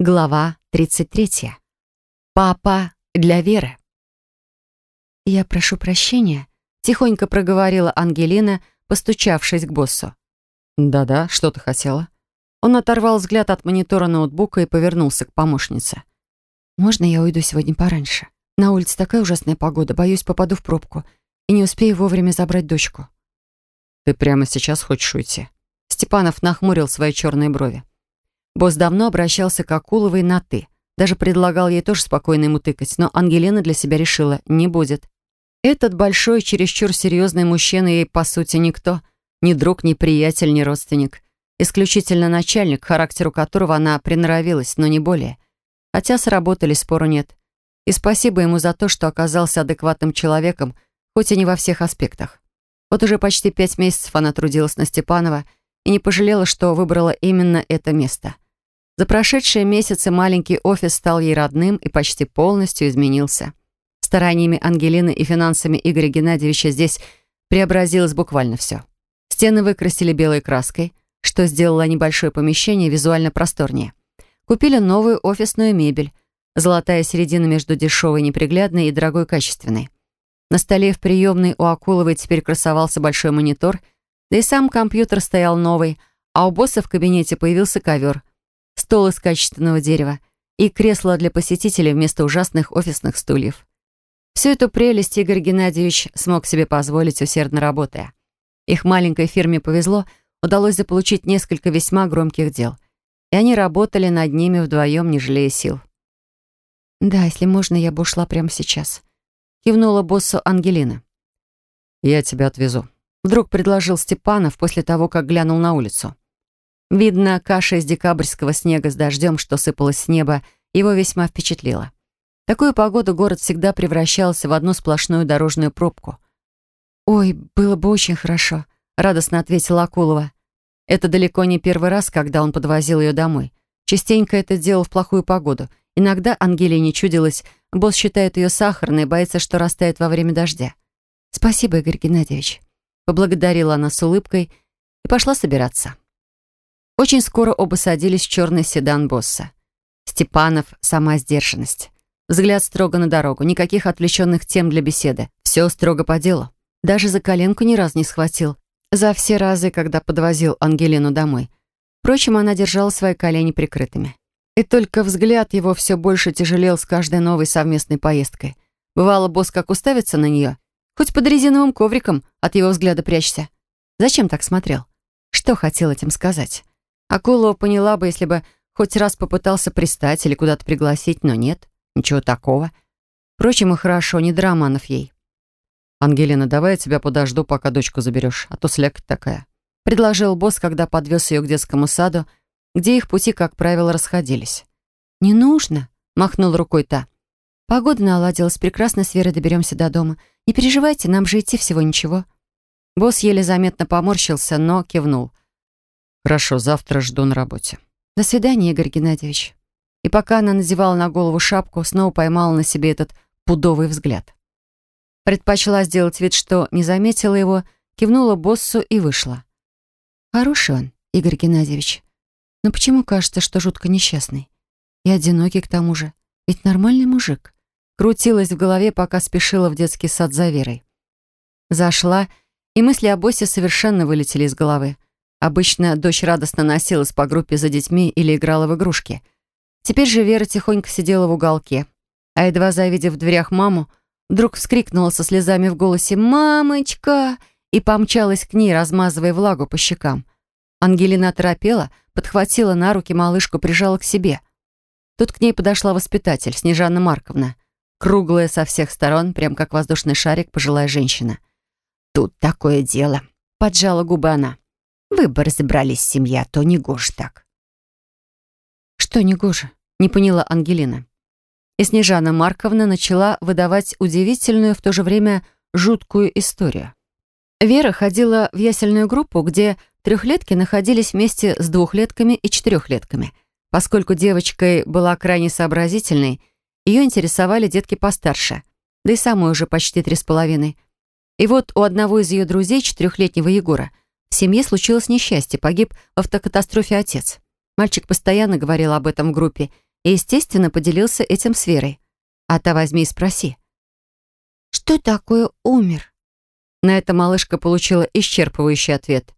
Глава 33. Папа для Веры. «Я прошу прощения», — тихонько проговорила Ангелина, постучавшись к боссу. «Да-да, что ты хотела?» Он оторвал взгляд от монитора ноутбука и повернулся к помощнице. «Можно я уйду сегодня пораньше? На улице такая ужасная погода, боюсь, попаду в пробку и не успею вовремя забрать дочку». «Ты прямо сейчас хочешь уйти?» Степанов нахмурил свои черные брови. Босс давно обращался к Акуловой на «ты». Даже предлагал ей тоже спокойно ему тыкать, но Ангелина для себя решила, не будет. Этот большой, чересчур серьезный мужчина ей, по сути, никто. Ни друг, ни приятель, ни родственник. Исключительно начальник, характеру которого она приноровилась, но не более. Хотя сработали, спору нет. И спасибо ему за то, что оказался адекватным человеком, хоть и не во всех аспектах. Вот уже почти пять месяцев она трудилась на Степанова и не пожалела, что выбрала именно это место — за прошедшие месяцы маленький офис стал ей родным и почти полностью изменился. Стараниями Ангелины и финансами Игоря Геннадьевича здесь преобразилось буквально все. Стены выкрасили белой краской, что сделало небольшое помещение визуально просторнее. Купили новую офисную мебель, золотая середина между дешевой, неприглядной и дорогой качественной. На столе в приемной у Акуловой теперь красовался большой монитор, да и сам компьютер стоял новый, а у босса в кабинете появился ковер, стол из качественного дерева и кресло для посетителей вместо ужасных офисных стульев. Всю эту прелесть Игорь Геннадьевич смог себе позволить, усердно работая. Их маленькой фирме повезло, удалось заполучить несколько весьма громких дел. И они работали над ними вдвоем, не жалея сил. «Да, если можно, я бы ушла прямо сейчас», — кивнула боссу Ангелина. «Я тебя отвезу», — вдруг предложил Степанов после того, как глянул на улицу. Видно, каша из декабрьского снега с дождем, что сыпалась с неба, его весьма впечатлила. Такую погоду город всегда превращался в одну сплошную дорожную пробку. «Ой, было бы очень хорошо», — радостно ответила Акулова. Это далеко не первый раз, когда он подвозил ее домой. Частенько это делал в плохую погоду. Иногда Ангелине чудилось, босс считает ее сахарной и боится, что растает во время дождя. «Спасибо, Игорь Геннадьевич», — поблагодарила она с улыбкой и пошла собираться. Очень скоро оба садились в черный седан босса. Степанов — сама сдержанность. Взгляд строго на дорогу, никаких отвлеченных тем для беседы. Все строго по делу. Даже за коленку ни разу не схватил. За все разы, когда подвозил Ангелину домой. Впрочем, она держала свои колени прикрытыми. И только взгляд его все больше тяжелел с каждой новой совместной поездкой. Бывало, босс как уставится на нее, хоть под резиновым ковриком от его взгляда прячься. Зачем так смотрел? Что хотел этим сказать? Акулова поняла бы, если бы хоть раз попытался пристать или куда-то пригласить, но нет, ничего такого. Впрочем, и хорошо, не драманов ей. «Ангелина, давай я тебя подожду, пока дочку заберешь, а то слякоть такая», — предложил босс, когда подвез ее к детскому саду, где их пути, как правило, расходились. «Не нужно», — махнул рукой та. «Погода наладилась, прекрасно с Верой доберемся до дома. Не переживайте, нам же идти всего ничего». Босс еле заметно поморщился, но кивнул. Хорошо, завтра жду на работе. До свидания, Игорь Геннадьевич. И пока она надевала на голову шапку, снова поймала на себе этот пудовый взгляд. Предпочла сделать вид, что не заметила его, кивнула боссу и вышла. Хороший он, Игорь Геннадьевич. Но почему кажется, что жутко несчастный? И одинокий к тому же. Ведь нормальный мужик. Крутилась в голове, пока спешила в детский сад за Верой. Зашла, и мысли о боссе совершенно вылетели из головы. Обычно дочь радостно носилась по группе за детьми или играла в игрушки. Теперь же Вера тихонько сидела в уголке. А едва завидев в дверях маму, вдруг вскрикнула со слезами в голосе «Мамочка!» и помчалась к ней, размазывая влагу по щекам. Ангелина оторопела, подхватила на руки малышку, прижала к себе. Тут к ней подошла воспитатель, Снежана Марковна. Круглая со всех сторон, прям как воздушный шарик, пожилая женщина. «Тут такое дело», — поджала губы она. Вы бы разобрались, семья, то не гоже так. Что не гоже? Не поняла Ангелина. И Снежана Марковна начала выдавать удивительную, в то же время жуткую историю. Вера ходила в ясельную группу, где трехлетки находились вместе с двухлетками и четырехлетками. Поскольку девочкой была крайне сообразительной, ее интересовали детки постарше, да и самой уже почти три с половиной. И вот у одного из ее друзей, четырехлетнего Егора, в семье случилось несчастье, погиб в автокатастрофе отец. Мальчик постоянно говорил об этом в группе и, естественно, поделился этим с Верой. А та возьми и спроси. «Что такое умер?» На это малышка получила исчерпывающий ответ.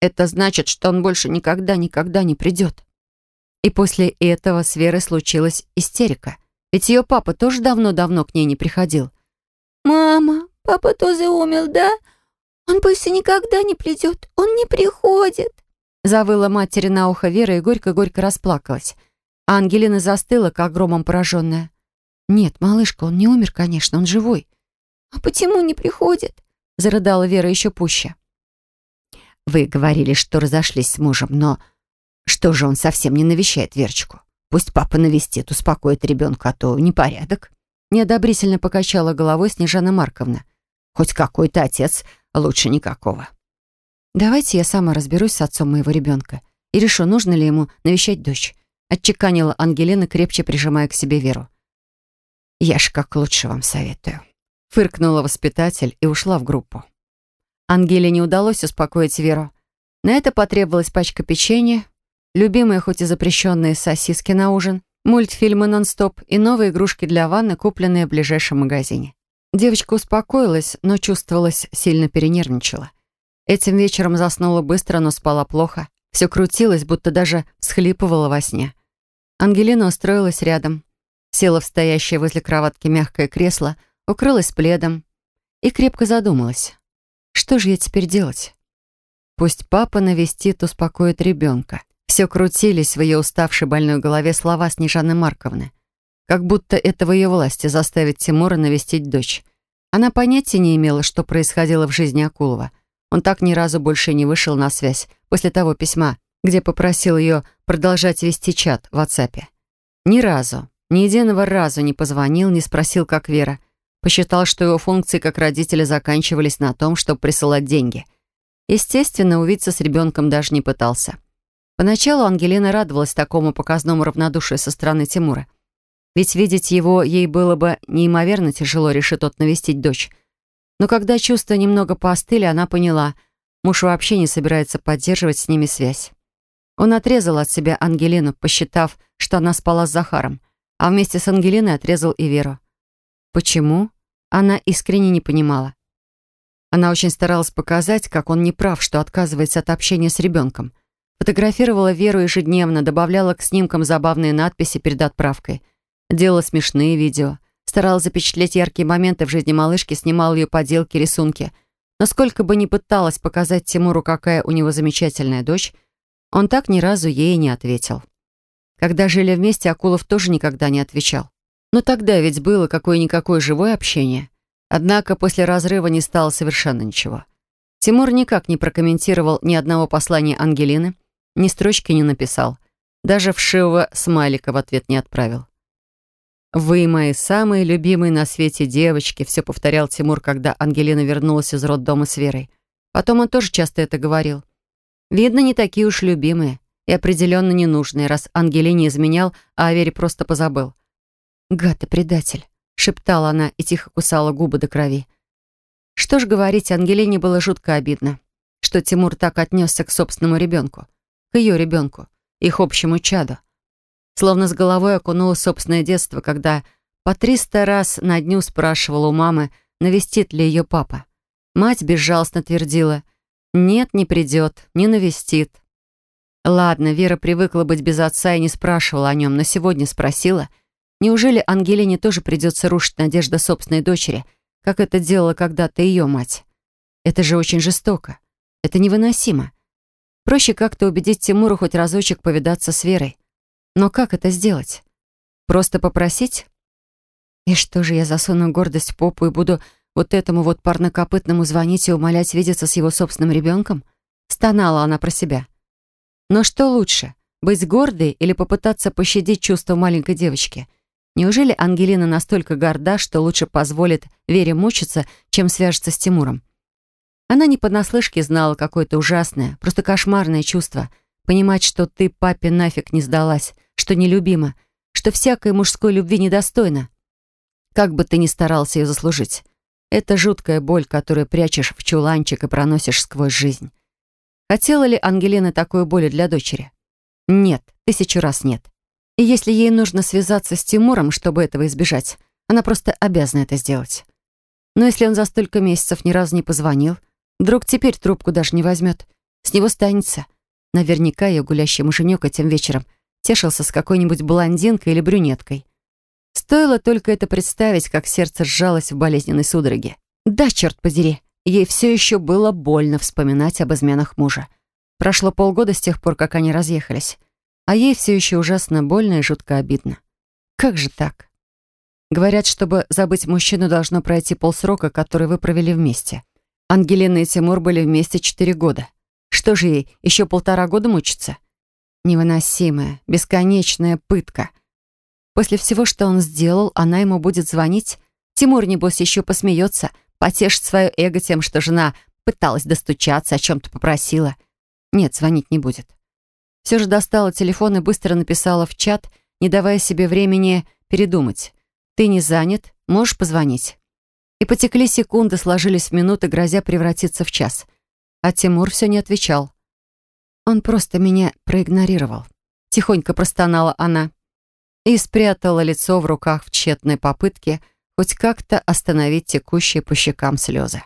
«Это значит, что он больше никогда-никогда не придет». И после этого с Верой случилась истерика. Ведь ее папа тоже давно-давно к ней не приходил. «Мама, папа тоже умер, да? Он больше никогда не придет, он не приходит!» Завыла матери на ухо Вера и горько-горько расплакалась. А Ангелина застыла, как громом пораженная. «Нет, малышка, он не умер, конечно, он живой». «А почему не приходит?» Зарыдала Вера еще пуще. «Вы говорили, что разошлись с мужем, но что же он совсем не навещает Верочку? Пусть папа навестит, успокоит ребенка, а то непорядок». Неодобрительно покачала головой Снежана Марковна. «Хоть какой-то отец, лучше никакого». «Давайте я сама разберусь с отцом моего ребенка и решу, нужно ли ему навещать дочь», отчеканила Ангелина, крепче прижимая к себе Веру. «Я ж как лучше вам советую». Фыркнула воспитатель и ушла в группу. Ангеле не удалось успокоить Веру. На это потребовалась пачка печенья, любимые, хоть и запрещенные сосиски на ужин, мультфильмы нон-стоп и новые игрушки для ванны, купленные в ближайшем магазине. Девочка успокоилась, но чувствовалась, сильно перенервничала. Этим вечером заснула быстро, но спала плохо. Все крутилось, будто даже всхлипывала во сне. Ангелина устроилась рядом, села в стоящее возле кроватки мягкое кресло, укрылась пледом и крепко задумалась. Что же я теперь делать? Пусть папа навестит, успокоит ребенка. Все крутились в ее уставшей больной голове слова Снежаны Марковны. Как будто это в ее власти заставить Тимура навестить дочь. Она понятия не имела, что происходило в жизни Акулова. Он так ни разу больше не вышел на связь после того письма, где попросил ее продолжать вести чат в WhatsApp. Ни разу, ни единого разу не позвонил, не спросил, как Вера. Посчитал, что его функции как родителя заканчивались на том, чтобы присылать деньги. Естественно, увидеться с ребенком даже не пытался. Поначалу Ангелина радовалась такому показному равнодушию со стороны Тимура. Ведь видеть его ей было бы неимоверно тяжело, решит тот навестить дочь. Но когда чувства немного поостыли, она поняла, муж вообще не собирается поддерживать с ними связь. Он отрезал от себя Ангелину, посчитав, что она спала с Захаром, а вместе с Ангелиной отрезал и Веру. Почему? Она искренне не понимала. Она очень старалась показать, как он не прав, что отказывается от общения с ребенком. Фотографировала Веру ежедневно, добавляла к снимкам забавные надписи перед отправкой. Делала смешные видео. Старалась запечатлеть яркие моменты в жизни малышки, снимала ее поделки, рисунки. Но сколько бы ни пыталась показать Тимуру, какая у него замечательная дочь, он так ни разу ей не ответил. Когда жили вместе, Акулов тоже никогда не отвечал. Но тогда ведь было какое-никакое живое общение. Однако после разрыва не стало совершенно ничего. Тимур никак не прокомментировал ни одного послания Ангелины, ни строчки не написал. Даже вшивого смайлика в ответ не отправил. «Вы мои самые любимые на свете девочки», все повторял Тимур, когда Ангелина вернулась из роддома с Верой. Потом он тоже часто это говорил. Видно, не такие уж любимые и определенно ненужные, раз Ангелине изменял, а о Вере просто позабыл. «Гад и предатель», — шептала она и тихо кусала губы до крови. Что ж говорить, Ангелине было жутко обидно, что Тимур так отнесся к собственному ребенку, к ее ребенку, их общему чаду. Словно с головой окунуло собственное детство, когда по триста раз на дню спрашивала у мамы, навестит ли ее папа. Мать безжалостно твердила, «Нет, не придет, не навестит». Ладно, Вера привыкла быть без отца и не спрашивала о нем, но сегодня спросила — Неужели Ангелине тоже придется рушить надежды собственной дочери, как это делала когда-то ее мать? Это же очень жестоко. Это невыносимо. Проще как-то убедить Тимура хоть разочек повидаться с Верой. Но как это сделать? Просто попросить? И что же, я засуну гордость в попу и буду вот этому вот парнокопытному звонить и умолять видеться с его собственным ребенком? Стонала она про себя. Но что лучше, быть гордой или попытаться пощадить чувства маленькой девочки — Неужели Ангелина настолько горда, что лучше позволит Вере мучиться, чем свяжется с Тимуром? Она не понаслышке знала какое-то ужасное, просто кошмарное чувство. Понимать, что ты папе нафиг не сдалась, что нелюбима, что всякой мужской любви недостойна. Как бы ты ни старался ее заслужить. Это жуткая боль, которую прячешь в чуланчик и проносишь сквозь жизнь. Хотела ли Ангелина такую боль для дочери? Нет, тысячу раз нет. И если ей нужно связаться с Тимуром, чтобы этого избежать, она просто обязана это сделать. Но если он за столько месяцев ни разу не позвонил, вдруг теперь трубку даже не возьмет, с него станется. Наверняка ее гулящий муженек этим вечером тешился с какой-нибудь блондинкой или брюнеткой. Стоило только это представить, как сердце сжалось в болезненной судороге. Да, черт подери, ей все еще было больно вспоминать об изменах мужа. Прошло полгода с тех пор, как они разъехались, а ей все еще ужасно больно и жутко обидно. Как же так? Говорят, чтобы забыть мужчину, должно пройти полсрока, который вы провели вместе. Ангелина и Тимур были вместе четыре года. Что же ей, еще полтора года мучиться? Невыносимая, бесконечная пытка. После всего, что он сделал, она ему будет звонить. Тимур, небось, еще посмеется, потешит свое эго тем, что жена пыталась достучаться, о чем-то попросила. Нет, звонить не будет. Все же достала телефон и быстро написала в чат, не давая себе времени передумать. «Ты не занят, можешь позвонить». И потекли секунды, сложились в минуты, грозя превратиться в час. А Тимур все не отвечал. Он просто меня проигнорировал. Тихонько простонала она и спрятала лицо в руках в тщетной попытке хоть как-то остановить текущие по щекам слезы.